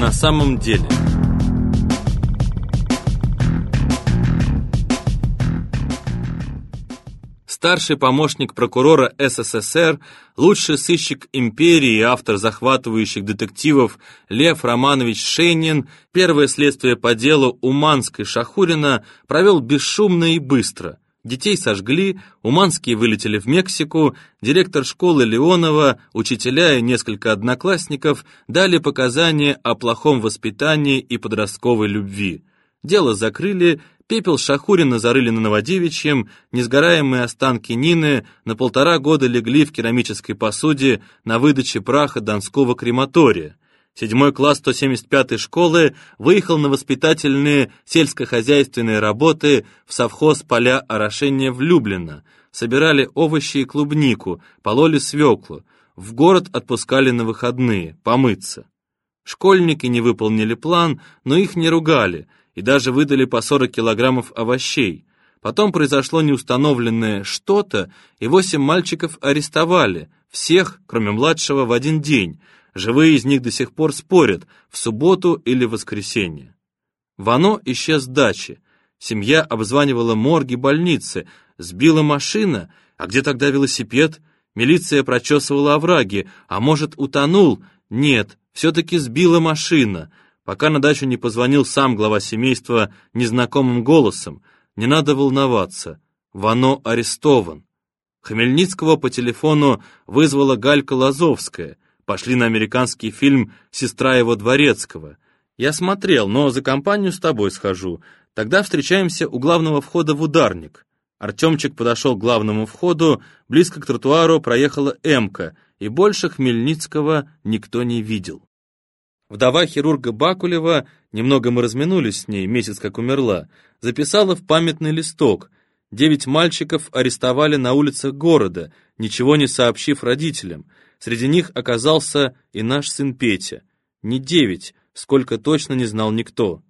на самом деле. Старший помощник прокурора СССР, лучший сыщик империи и автор захватывающих детективов Лев Романович Шейнин первое следствие по делу Уманской Шахурина провел бесшумно и быстро – Детей сожгли, уманские вылетели в Мексику, директор школы Леонова, учителя и несколько одноклассников дали показания о плохом воспитании и подростковой любви. Дело закрыли, пепел Шахурина зарыли на Новодевичьем, несгораемые останки Нины на полтора года легли в керамической посуде на выдаче праха Донского крематория. Седьмой класс 175-й школы выехал на воспитательные сельскохозяйственные работы в совхоз поля орошения в Люблино, собирали овощи и клубнику, пололи свеклу, в город отпускали на выходные, помыться. Школьники не выполнили план, но их не ругали и даже выдали по 40 килограммов овощей. Потом произошло неустановленное что-то, и восемь мальчиков арестовали, всех, кроме младшего, в один день, Живые из них до сих пор спорят, в субботу или воскресенье. Вано исчез с дачи. Семья обзванивала морги больницы. Сбила машина. А где тогда велосипед? Милиция прочесывала овраги. А может, утонул? Нет, все-таки сбила машина. Пока на дачу не позвонил сам глава семейства незнакомым голосом. Не надо волноваться. Вано арестован. Хмельницкого по телефону вызвала Галька Лазовская — Пошли на американский фильм «Сестра его дворецкого». Я смотрел, но за компанию с тобой схожу. Тогда встречаемся у главного входа в ударник. Артемчик подошел к главному входу, близко к тротуару проехала «Эмка», и больше Хмельницкого никто не видел. Вдова хирурга Бакулева, немного мы разминулись с ней, месяц как умерла, записала в памятный листок. Девять мальчиков арестовали на улицах города, ничего не сообщив родителям. Среди них оказался и наш сын Петя. Не девять, сколько точно не знал никто.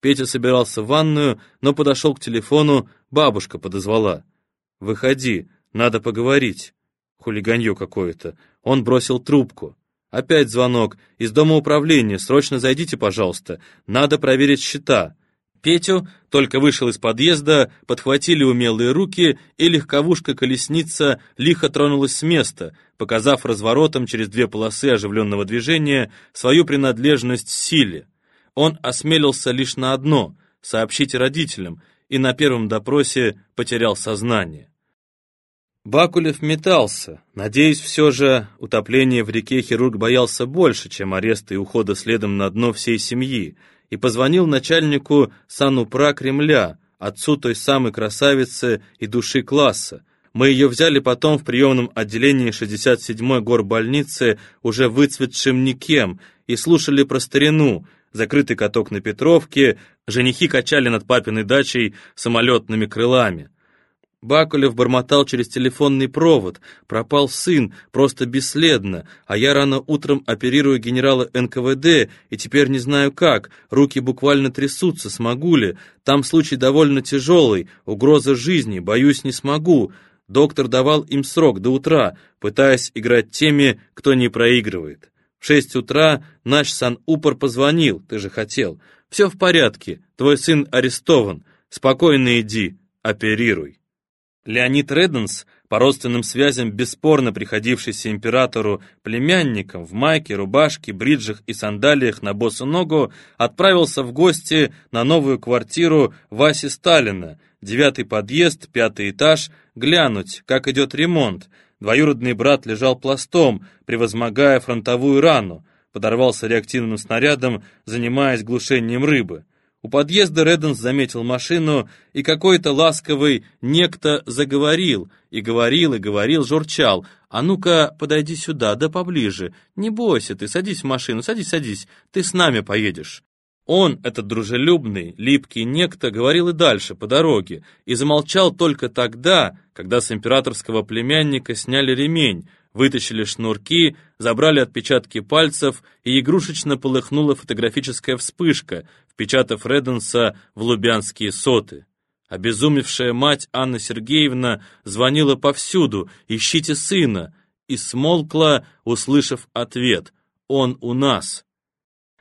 Петя собирался в ванную, но подошел к телефону, бабушка подозвала. «Выходи, надо поговорить». Хулиганье какое-то. Он бросил трубку. Опять звонок. Из дома управления. Срочно зайдите, пожалуйста. Надо проверить счета. Петю только вышел из подъезда, подхватили умелые руки, и легковушка-колесница лихо тронулась с места, показав разворотом через две полосы оживленного движения свою принадлежность силе. Он осмелился лишь на одно — сообщить родителям, и на первом допросе потерял сознание. Бакулев метался. Надеюсь, все же утопление в реке хирург боялся больше, чем ареста и ухода следом на дно всей семьи, и позвонил начальнику Санупра Кремля, отцу той самой красавицы и души класса. Мы ее взяли потом в приемном отделении 67-й горбольницы, уже выцветшим никем, и слушали про старину, закрытый каток на Петровке, женихи качали над папиной дачей самолетными крылами. Бакулев бормотал через телефонный провод. Пропал сын, просто бесследно. А я рано утром оперирую генерала НКВД, и теперь не знаю как. Руки буквально трясутся, смогу ли. Там случай довольно тяжелый, угроза жизни, боюсь, не смогу. Доктор давал им срок до утра, пытаясь играть теми, кто не проигрывает. В шесть утра наш санупор позвонил, ты же хотел. Все в порядке, твой сын арестован. Спокойно иди, оперируй. Леонид Реденс, по родственным связям бесспорно приходившийся императору племянником в майке, рубашке, бриджах и сандалиях на босу ногу, отправился в гости на новую квартиру Васи Сталина, девятый подъезд, пятый этаж, глянуть, как идет ремонт. Двоюродный брат лежал пластом, превозмогая фронтовую рану, подорвался реактивным снарядом, занимаясь глушением рыбы. У подъезда Реденс заметил машину, и какой-то ласковый некто заговорил, и говорил, и говорил, журчал. «А ну-ка, подойди сюда, да поближе. Не бойся ты, садись в машину, садись, садись, ты с нами поедешь». Он, этот дружелюбный, липкий некто, говорил и дальше, по дороге, и замолчал только тогда, когда с императорского племянника сняли ремень, вытащили шнурки, забрали отпечатки пальцев, и игрушечно полыхнула фотографическая вспышка, впечатав Реденса в лубянские соты. Обезумевшая мать Анна Сергеевна звонила повсюду «Ищите сына!» и смолкла, услышав ответ «Он у нас!»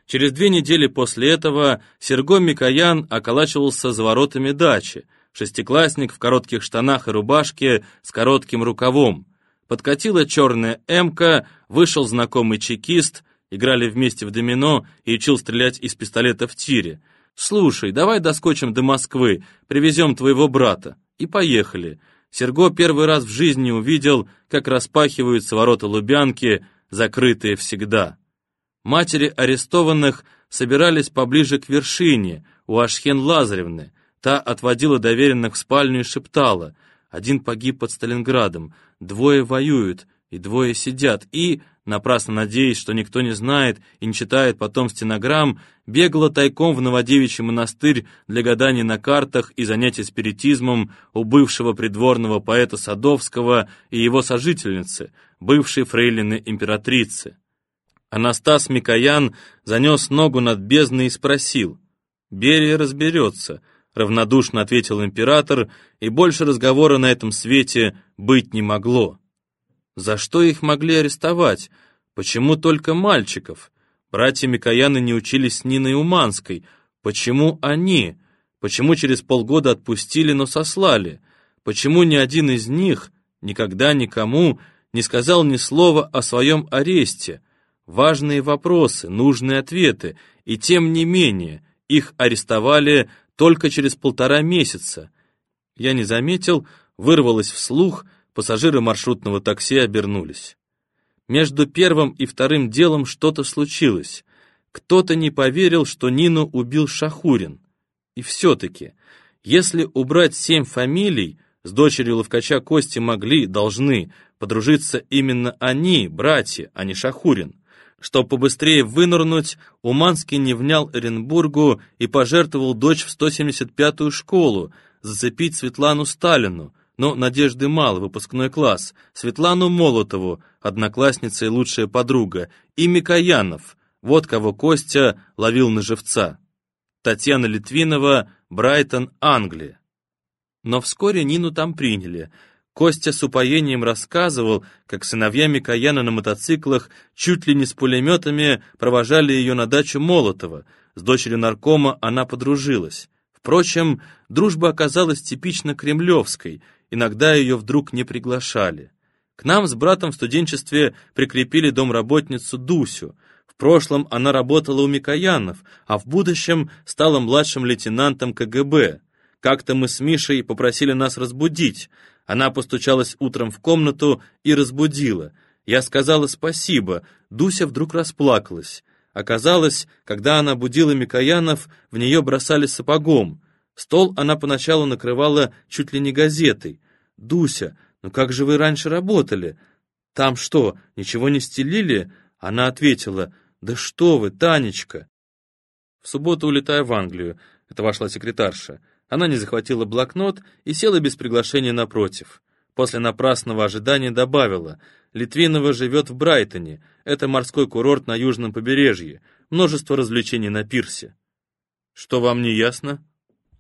Через две недели после этого Серго Микоян околачивался за воротами дачи, шестиклассник в коротких штанах и рубашке с коротким рукавом. Подкатила черная эмка, вышел знакомый чекист, играли вместе в домино и учил стрелять из пистолета в тире. «Слушай, давай доскочим до Москвы, привезем твоего брата». И поехали. Серго первый раз в жизни увидел, как распахиваются ворота Лубянки, закрытые всегда. Матери арестованных собирались поближе к вершине, у Ашхен Лазаревны. Та отводила доверенных в спальню и шептала. Один погиб под Сталинградом, двое воюют, и двое сидят, и, напрасно надеясь, что никто не знает и не читает потом стенограмм, бегала тайком в Новодевичий монастырь для гаданий на картах и занятий спиритизмом у бывшего придворного поэта Садовского и его сожительницы, бывшей фрейлины императрицы. Анастас Микоян занес ногу над бездной и спросил. «Берия разберется», — равнодушно ответил император, и больше разговора на этом свете быть не могло. За что их могли арестовать? Почему только мальчиков? Братья Микояны не учились с Ниной Уманской. Почему они? Почему через полгода отпустили, но сослали? Почему ни один из них никогда никому не сказал ни слова о своем аресте? Важные вопросы, нужные ответы, и тем не менее их арестовали только через полтора месяца. Я не заметил, вырвалось вслух, пассажиры маршрутного такси обернулись. Между первым и вторым делом что-то случилось. Кто-то не поверил, что Нину убил Шахурин. И все-таки, если убрать семь фамилий, с дочерью Ловкача Кости могли, должны подружиться именно они, братья, а не Шахурин. Чтобы побыстрее вынырнуть, Уманский не внял Оренбургу и пожертвовал дочь в 175-ю школу, зацепить Светлану Сталину, но надежды мало, выпускной класс, Светлану Молотову, одноклассница и лучшая подруга, и Микоянов, вот кого Костя ловил на живца. Татьяна Литвинова, Брайтон, Англия. Но вскоре Нину там приняли — Костя с упоением рассказывал, как сыновья Микояна на мотоциклах чуть ли не с пулеметами провожали ее на дачу Молотова. С дочерью наркома она подружилась. Впрочем, дружба оказалась типично кремлевской, иногда ее вдруг не приглашали. К нам с братом в студенчестве прикрепили домработницу Дусю. В прошлом она работала у Микоянов, а в будущем стала младшим лейтенантом КГБ. Как-то мы с Мишей попросили нас разбудить. Она постучалась утром в комнату и разбудила. Я сказала спасибо. Дуся вдруг расплакалась. Оказалось, когда она будила Микоянов, в нее бросали сапогом. Стол она поначалу накрывала чуть ли не газетой. «Дуся, ну как же вы раньше работали? Там что, ничего не стелили?» Она ответила, «Да что вы, Танечка!» В субботу улетаю в Англию. Это вошла секретарша. Она не захватила блокнот и села без приглашения напротив. После напрасного ожидания добавила, «Литвинова живет в Брайтоне, это морской курорт на южном побережье, множество развлечений на пирсе». «Что вам не ясно?»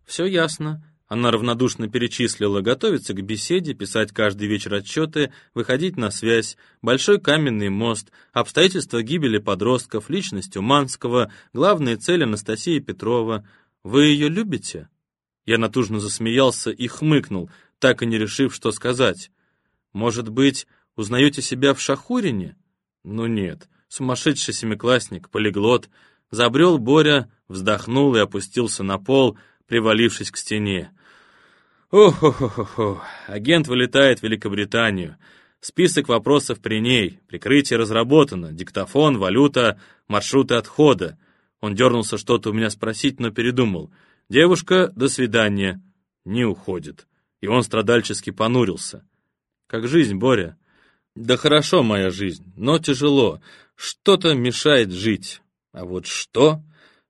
«Все ясно». Она равнодушно перечислила готовиться к беседе, писать каждый вечер отчеты, выходить на связь, большой каменный мост, обстоятельства гибели подростков, личность Уманского, главные цели Анастасии Петрова. Вы ее любите?» Я натужно засмеялся и хмыкнул, так и не решив, что сказать. «Может быть, узнаете себя в Шахурине?» «Ну нет, сумасшедший семиклассник, полиглот». Забрел Боря, вздохнул и опустился на пол, привалившись к стене. Ох-ох-ох-ох, агент вылетает в Великобританию. Список вопросов при ней, прикрытие разработано, диктофон, валюта, маршруты отхода. Он дернулся что-то у меня спросить, но передумал. Девушка, до свидания. Не уходит. И он страдальчески понурился. Как жизнь, Боря? Да хорошо моя жизнь, но тяжело. Что-то мешает жить. А вот что?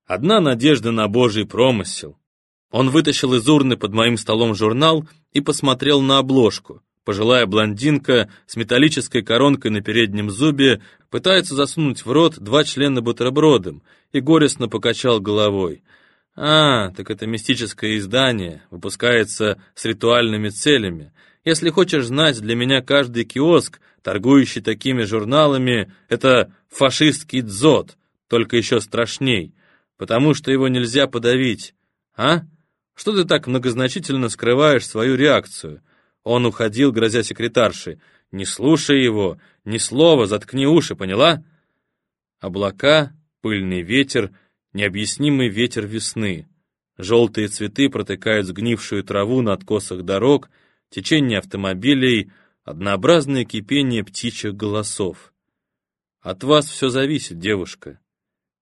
Одна надежда на Божий промысел. Он вытащил из урны под моим столом журнал и посмотрел на обложку. Пожилая блондинка с металлической коронкой на переднем зубе пытается засунуть в рот два члена бутербродом и горестно покачал головой. А, так это мистическое издание, выпускается с ритуальными целями. Если хочешь знать, для меня каждый киоск, торгующий такими журналами, это фашистский дзот, только еще страшней, потому что его нельзя подавить. А? Что ты так многозначительно скрываешь свою реакцию? Он уходил, грозя секретарши. Не слушай его, ни слова, заткни уши, поняла? Облака, пыльный ветер, необъяснимый ветер весны. Желтые цветы протыкают сгнившую траву на откосах дорог, течение автомобилей, однообразное кипение птичьих голосов. От вас все зависит, девушка.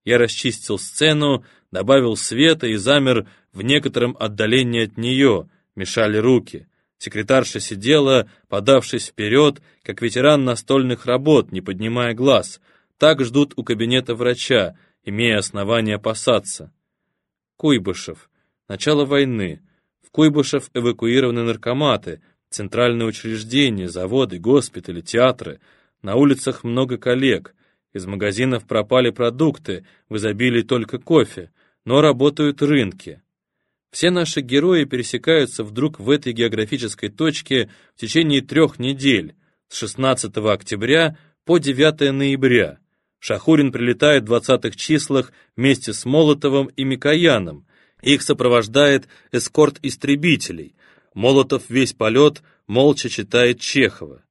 Я расчистил сцену, добавил света и замер в некотором отдалении от нее, мешали руки. Секретарша сидела, подавшись вперед, как ветеран настольных работ, не поднимая глаз. Так ждут у кабинета врача, имея основания опасаться. Куйбышев. Начало войны. В Куйбышев эвакуированы наркоматы, центральные учреждения, заводы, госпитали, театры. На улицах много коллег. Из магазинов пропали продукты, в изобилии только кофе, но работают рынки. Все наши герои пересекаются вдруг в этой географической точке в течение трех недель, с 16 октября по 9 ноября. Шахурин прилетает в 20-х числах вместе с Молотовым и Микояном. Их сопровождает эскорт истребителей. Молотов весь полет молча читает Чехова.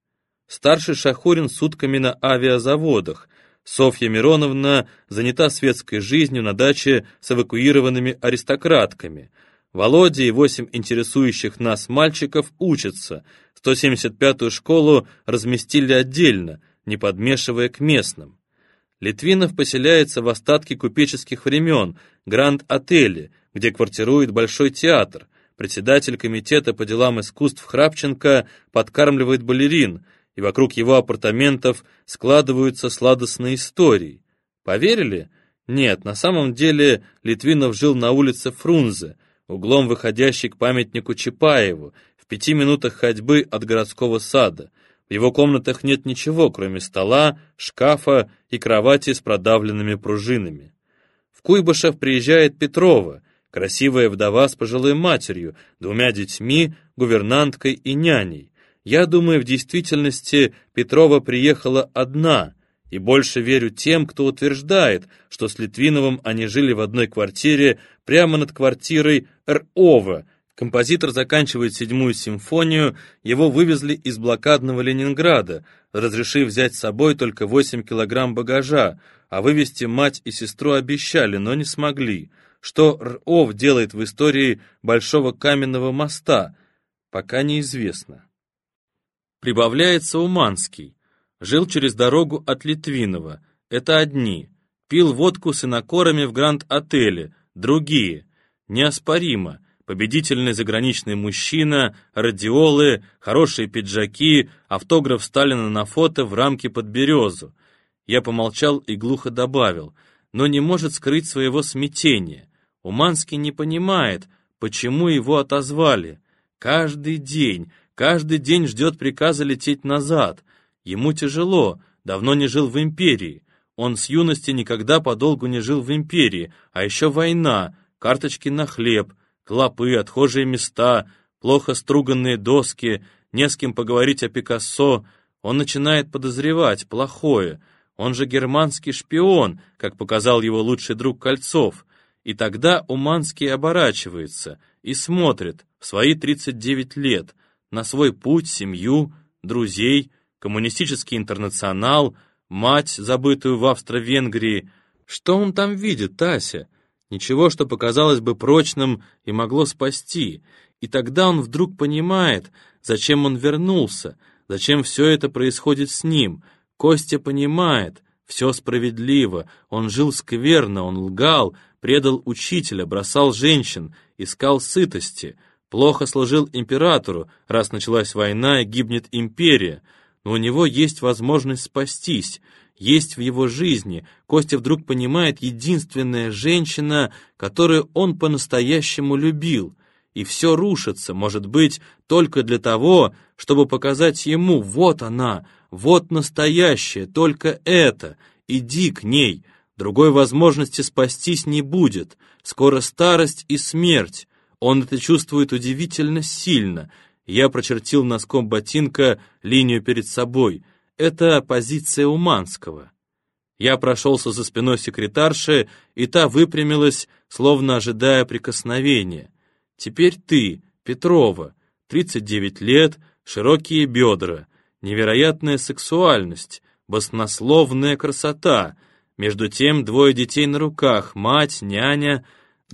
Старший Шахурин сутками на авиазаводах. Софья Мироновна занята светской жизнью на даче с эвакуированными аристократками. Володя и восемь интересующих нас мальчиков учатся. 175-ю школу разместили отдельно, не подмешивая к местным. Литвинов поселяется в остатке купеческих времен, Гранд-отеле, где квартирует Большой театр. Председатель комитета по делам искусств Храпченко подкармливает балерин, и вокруг его апартаментов складываются сладостные истории. Поверили? Нет, на самом деле Литвинов жил на улице Фрунзе, углом выходящей к памятнику Чапаеву, в пяти минутах ходьбы от городского сада. В его комнатах нет ничего, кроме стола, шкафа и кровати с продавленными пружинами. В Куйбышев приезжает Петрова, красивая вдова с пожилой матерью, двумя детьми, гувернанткой и няней. Я думаю, в действительности Петрова приехала одна, и больше верю тем, кто утверждает, что с Литвиновым они жили в одной квартире прямо над квартирой Р.Ова. Композитор заканчивает седьмую симфонию, его вывезли из блокадного Ленинграда, разрешив взять с собой только 8 килограмм багажа, а вывести мать и сестру обещали, но не смогли. Что Р.Ов делает в истории Большого каменного моста, пока неизвестно. Прибавляется Уманский. Жил через дорогу от Литвинова. Это одни. Пил водку с инокорами в Гранд-отеле. Другие. Неоспоримо. Победительный заграничный мужчина, радиолы, хорошие пиджаки, автограф Сталина на фото в рамке под березу. Я помолчал и глухо добавил, но не может скрыть своего смятения. Уманский не понимает, почему его отозвали. Каждый день, каждый день ждет приказа лететь назад. Ему тяжело, давно не жил в империи. Он с юности никогда подолгу не жил в империи, а еще война, карточки на хлеб, клопы, отхожие места, плохо струганные доски, не с кем поговорить о Пикассо. Он начинает подозревать плохое. Он же германский шпион, как показал его лучший друг Кольцов. И тогда Уманский оборачивается и смотрит в свои 39 лет на свой путь, семью, друзей, коммунистический интернационал, мать, забытую в Австро-Венгрии. Что он там видит, Тася? Ничего, что показалось бы прочным и могло спасти. И тогда он вдруг понимает, зачем он вернулся, зачем все это происходит с ним. Костя понимает, все справедливо, он жил скверно, он лгал, предал учителя, бросал женщин, искал сытости, плохо служил императору, раз началась война и гибнет империя, но у него есть возможность спастись, есть в его жизни. Костя вдруг понимает единственная женщина, которую он по-настоящему любил. И все рушится, может быть, только для того, чтобы показать ему, вот она, вот настоящая, только это, иди к ней, Другой возможности спастись не будет. Скоро старость и смерть. Он это чувствует удивительно сильно. Я прочертил носком ботинка линию перед собой. Это позиция Уманского. Я прошелся за спиной секретарши, и та выпрямилась, словно ожидая прикосновения. «Теперь ты, Петрова, 39 лет, широкие бедра, невероятная сексуальность, баснословная красота. Между тем двое детей на руках, мать, няня.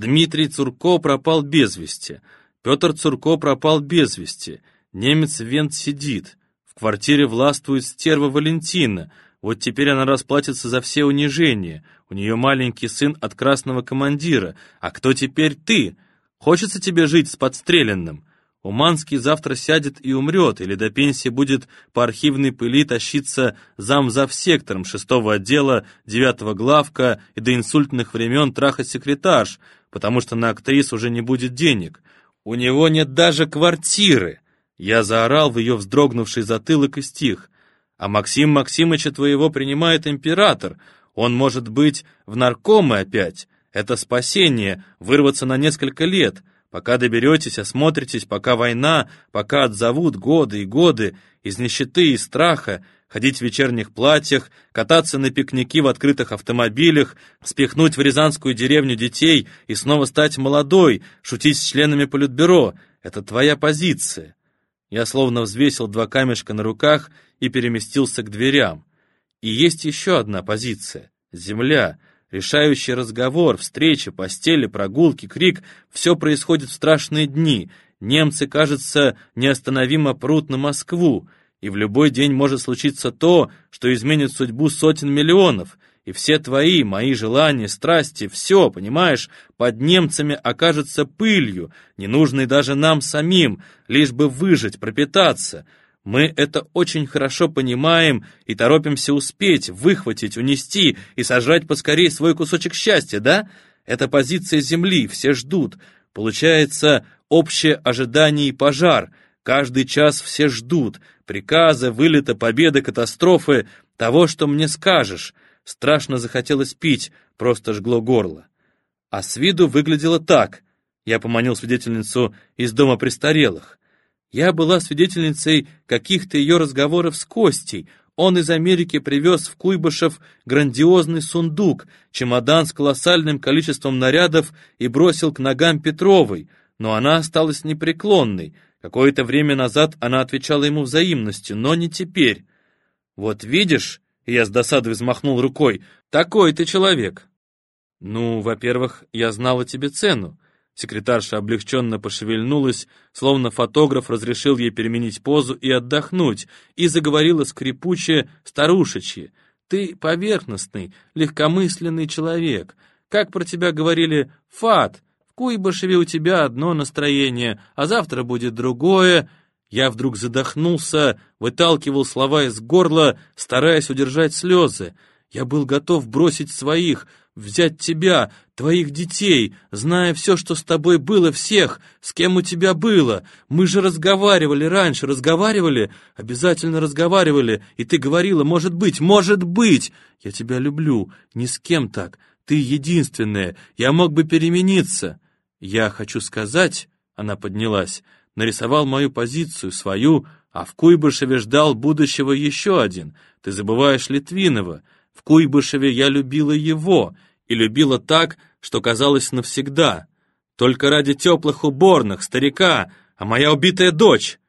Дмитрий Цурко пропал без вести. Петр Цурко пропал без вести. Немец Вент сидит. В квартире властвует стерва Валентина. Вот теперь она расплатится за все унижения. У нее маленький сын от красного командира. А кто теперь ты? Хочется тебе жить с подстреленным? Уманский завтра сядет и умрет, или до пенсии будет по архивной пыли тащиться зам зав сектором шестого отдела, девятого главка и до инсультных времен трахать секретарш, потому что на актрис уже не будет денег. У него нет даже квартиры. Я заорал в ее вздрогнувший затылок и стих. А Максим Максимыча твоего принимает император. Он может быть в наркомы опять. Это спасение, вырваться на несколько лет. Пока доберетесь, осмотритесь, пока война, пока отзовут годы и годы, из нищеты и страха, ходить в вечерних платьях, кататься на пикники в открытых автомобилях, спихнуть в рязанскую деревню детей и снова стать молодой, шутить с членами политбюро. Это твоя позиция. Я словно взвесил два камешка на руках и переместился к дверям. И есть еще одна позиция — земля — Решающий разговор, встречи, постели, прогулки, крик — все происходит в страшные дни. Немцы, кажется, неостановимо прут на Москву, и в любой день может случиться то, что изменит судьбу сотен миллионов. И все твои, мои желания, страсти, все, понимаешь, под немцами окажется пылью, ненужной даже нам самим, лишь бы выжить, пропитаться — мы это очень хорошо понимаем и торопимся успеть, выхватить, унести и сожрать поскорее свой кусочек счастья, да? Это позиция земли, все ждут. Получается, общее ожидание и пожар. Каждый час все ждут. Приказа, вылета, победы, катастрофы. Того, что мне скажешь. Страшно захотелось пить, просто жгло горло. А с виду выглядело так. Я поманил свидетельницу из дома престарелых. Я была свидетельницей каких-то ее разговоров с Костей. Он из Америки привез в Куйбышев грандиозный сундук, чемодан с колоссальным количеством нарядов и бросил к ногам Петровой, но она осталась непреклонной. Какое-то время назад она отвечала ему взаимностью, но не теперь. «Вот видишь», — я с досадой взмахнул рукой, — «такой ты человек». «Ну, во-первых, я знала тебе цену. Секретарша облегченно пошевельнулась, словно фотограф разрешил ей переменить позу и отдохнуть, и заговорила скрипуче, старушечье. «Ты поверхностный, легкомысленный человек. Как про тебя говорили «фат», Куйбышеве у тебя одно настроение, а завтра будет другое». Я вдруг задохнулся, выталкивал слова из горла, стараясь удержать слезы. Я был готов бросить своих, взять тебя, твоих детей, зная все, что с тобой было, всех, с кем у тебя было. Мы же разговаривали раньше, разговаривали, обязательно разговаривали, и ты говорила, может быть, может быть, я тебя люблю, ни с кем так, ты единственная, я мог бы перемениться. Я хочу сказать, она поднялась, нарисовал мою позицию, свою, а в Куйбышеве ждал будущего еще один. Ты забываешь Литвинова. В Куйбышеве я любила его, и любила так, что казалось навсегда. Только ради теплых уборных, старика, а моя убитая дочь.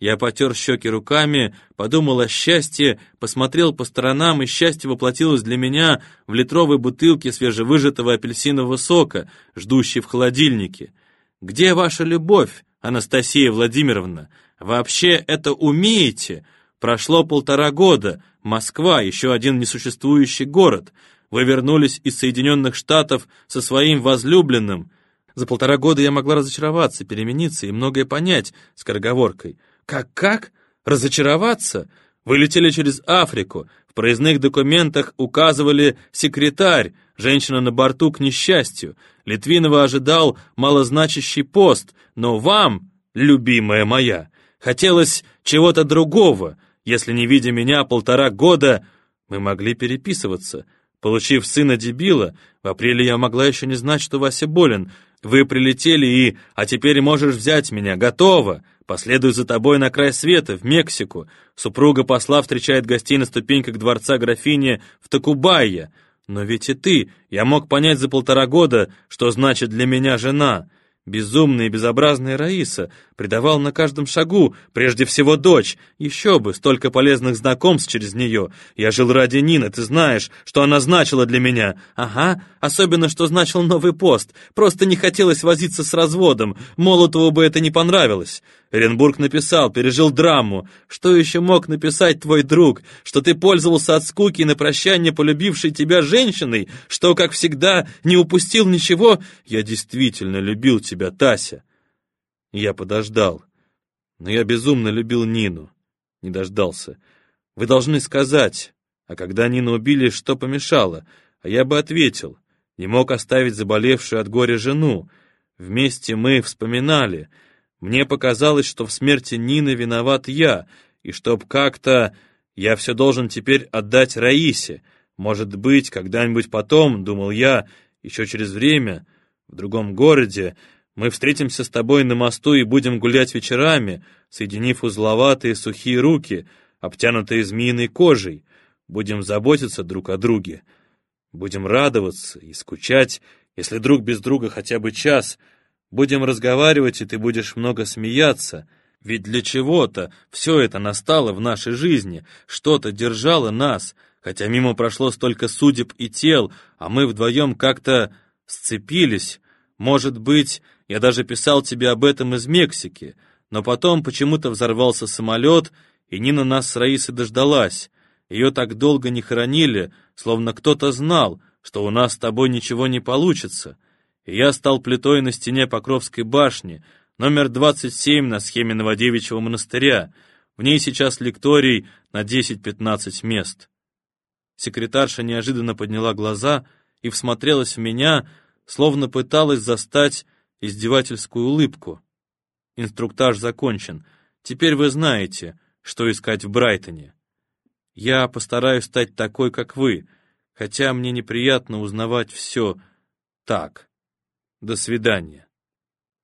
Я потер щеки руками, подумал о счастье, посмотрел по сторонам, и счастье воплотилось для меня в литровой бутылке свежевыжатого апельсинового сока, ждущей в холодильнике. Где ваша любовь, Анастасия Владимировна? Вообще это умеете? Прошло полтора года, Москва, еще один несуществующий город. Вы вернулись из Соединенных Штатов со своим возлюбленным. За полтора года я могла разочароваться, перемениться и многое понять скороговоркой. Как-как? Разочароваться? Вы летели через Африку. В проездных документах указывали «секретарь», женщина на борту к несчастью. Литвинова ожидал малозначащий пост, но вам, любимая моя, хотелось чего-то другого. Если не видя меня полтора года, мы могли переписываться — Получив сына-дебила, в апреле я могла еще не знать, что Вася болен. Вы прилетели и... А теперь можешь взять меня, готово. Последую за тобой на край света, в Мексику. Супруга посла встречает гостей на ступеньках дворца графини в Такубайе. Но ведь и ты, я мог понять за полтора года, что значит для меня жена. Безумная и безобразная Раиса предавал на каждом шагу, прежде всего дочь. Еще бы, столько полезных знакомств через нее. Я жил ради Нины, ты знаешь, что она значила для меня. Ага, особенно, что значил новый пост. Просто не хотелось возиться с разводом. Молотову бы это не понравилось. Оренбург написал, пережил драму. Что еще мог написать твой друг? Что ты пользовался от скуки на прощание полюбившей тебя женщиной? Что, как всегда, не упустил ничего? Я действительно любил тебя, Тася. Я подождал. Но я безумно любил Нину. Не дождался. Вы должны сказать. А когда Нину убили, что помешало? А я бы ответил. Не мог оставить заболевшую от горя жену. Вместе мы вспоминали — мне показалось, что в смерти Нины виноват я, и чтоб как-то я все должен теперь отдать Раисе. Может быть, когда-нибудь потом, думал я, еще через время, в другом городе, мы встретимся с тобой на мосту и будем гулять вечерами, соединив узловатые сухие руки, обтянутые змеиной кожей. Будем заботиться друг о друге. Будем радоваться и скучать, если друг без друга хотя бы час — Будем разговаривать, и ты будешь много смеяться. Ведь для чего-то все это настало в нашей жизни, что-то держало нас, хотя мимо прошло столько судеб и тел, а мы вдвоем как-то сцепились. Может быть, я даже писал тебе об этом из Мексики, но потом почему-то взорвался самолет, и Нина нас с Раисой дождалась. Ее так долго не хоронили, словно кто-то знал, что у нас с тобой ничего не получится я стал плитой на стене Покровской башни, номер 27 на схеме Новодевичьего монастыря. В ней сейчас лекторий на 10-15 мест. Секретарша неожиданно подняла глаза и всмотрелась в меня, словно пыталась застать издевательскую улыбку. Инструктаж закончен. Теперь вы знаете, что искать в Брайтоне. Я постараюсь стать такой, как вы, хотя мне неприятно узнавать все так. До свидания.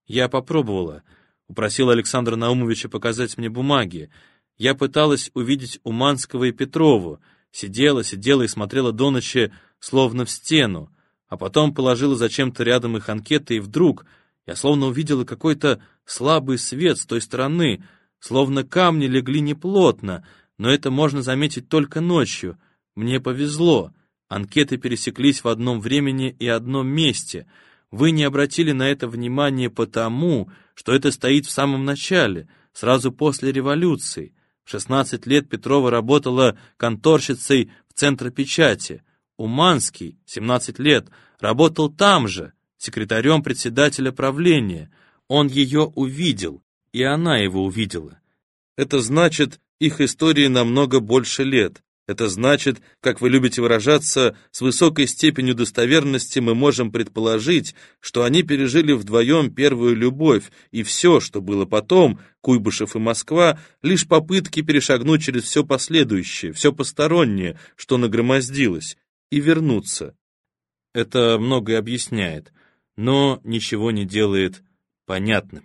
Я попробовала. Упросила Александра Наумовича показать мне бумаги. Я пыталась увидеть Уманского и Петрову. Сидела, сидела и смотрела до ночи, словно в стену. А потом положила зачем-то рядом их анкеты, и вдруг я словно увидела какой-то слабый свет с той стороны, словно камни легли неплотно, но это можно заметить только ночью. Мне повезло. Анкеты пересеклись в одном времени и одном месте — вы не обратили на это внимание потому, что это стоит в самом начале, сразу после революции. В 16 лет Петрова работала конторщицей в Центропечати. Уманский, 17 лет, работал там же, секретарем председателя правления. Он ее увидел, и она его увидела. Это значит, их истории намного больше лет. Это значит, как вы любите выражаться, с высокой степенью достоверности мы можем предположить, что они пережили вдвоем первую любовь, и все, что было потом, Куйбышев и Москва, лишь попытки перешагнуть через все последующее, все постороннее, что нагромоздилось, и вернуться. Это многое объясняет, но ничего не делает понятным.